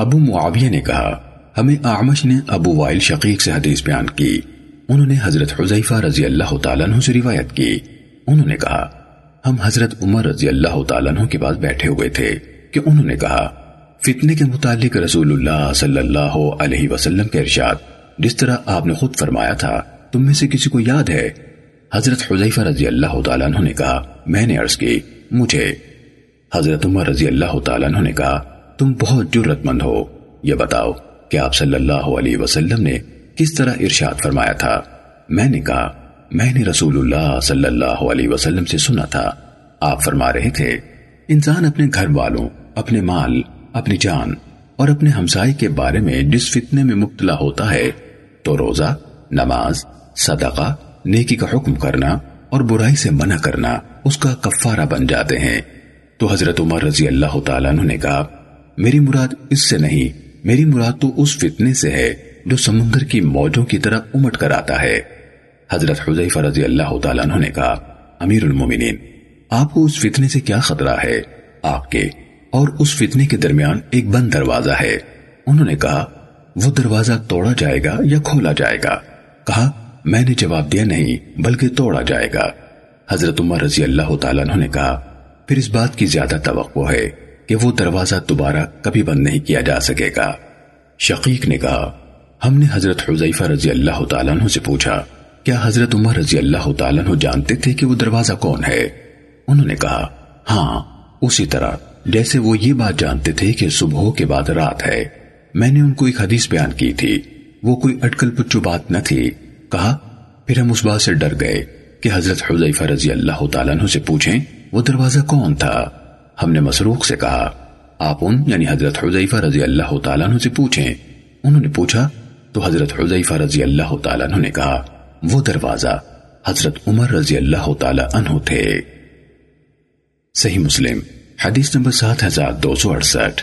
ابو معاویہ نے کہا، ہمیں اعمش نے ابو وائل شقیق سے حدیث بیان کی۔ انہوں نے حضرت حضیفہ رضی اللہ تعالیٰ عنہ سے روایت کی۔ انہوں نے کہا، ہم حضرت عمر رضی اللہ تعالیٰ عنہ کے پاس بیٹھے ہوئے تھے کہ انہوں نے کہا، فتنے کے متعلق رسول اللہ صلی اللہ علیہ وسلم کے ارشاد، جس طرح آپ نے خود فرمایا تھا، تم میں سے کسی کو یاد ہے؟ حضرت حضیفہ رضی اللہ تعالیٰ عنہ نے کہا، میں نے عرض کی، مجھے۔ حضرت عمر رضی اللہ تعالیٰ عنہ نے کہا تم بہت جرت مند ہو۔ یہ بتاؤ کہ آپ صلی اللہ علیہ وسلم نے کس طرح ارشاد فرمایا تھا۔ میں نے کہا، میں نے رسول اللہ صلی اللہ علیہ وسلم سے سنا تھا۔ آپ فرما رہے تھے، انسان اپنے گھر والوں، اپنے مال، اپنی جان اور اپنے ہمسائی کے بارے میں جس فتنے میں مبتلا ہوتا ہے، تو روزہ، نماز، صدقہ، نیکی کا حکم کرنا اور برائی سے منع کرنا اس کا کفارہ بن جاتے ہیں۔ تو حضرت عمر رضی اللہ تعالیٰ نے کہا میری مراد اس سے نہیں، میری مراد تو اس فتنے سے ہے جو سمندر کی موجوں کی طرح امٹ کر آتا ہے۔ حضرت حضیفہ رضی اللہ تعالیٰ عنہ نے کہا، امیر المومنین، آپ کو اس فتنے سے کیا خطرہ ہے؟ آپ کے اور اس فتنے کے درمیان ایک بند دروازہ ہے۔ انہوں نے کہا، وہ دروازہ توڑا جائے گا یا کھولا جائے گا؟ کہا، میں نے جواب دیا نہیں، بلکہ توڑا جائے گا۔ حضرت عمر رضی اللہ تعالیٰ عنہ نے کہا، پھر اس بات کی زیادہ توقع ہے۔ کہ وہ دروازہ دوبارہ کبھی بند نہیں کیا جا سکے گا۔ شقیق نے کہا، ہم نے حضرت حضیفہ رضی اللہ تعالیٰ عنہ سے پوچھا، کیا حضرت عمر رضی اللہ تعالیٰ عنہ جانتے تھے کہ وہ دروازہ کون ہے؟ انہوں نے کہا ہاں اسی طرح، جیسے وہ یہ بات جانتے تھے کہ صبح کے بعد رات ہے۔ میں نے ان کو ایک حدیث بیان کی تھی۔ وہ کوئی اٹکل پچو بات نہ تھی۔ کہا، پھر ہم اس بات سے ڈر گئے کہ حضرت حضیفہ رضی اللہ تعالیٰ عنہ سے پوچھیں، وہ دروازہ کون تھا؟ ہم نے مسروق سے کہا، آپ ان یعنی حضرت حضیفہ رضی اللہ تعالیٰ عنہ سے پوچھیں۔ انہوں نے پوچھا، تو حضرت حضیفہ رضی اللہ تعالیٰ عنہ نے کہا، وہ دروازہ حضرت عمر رضی اللہ تعالیٰ عنہ تھے۔ صحیح مسلم، حدیث نمبر سات ہزار دو سو اڑسٹھ۔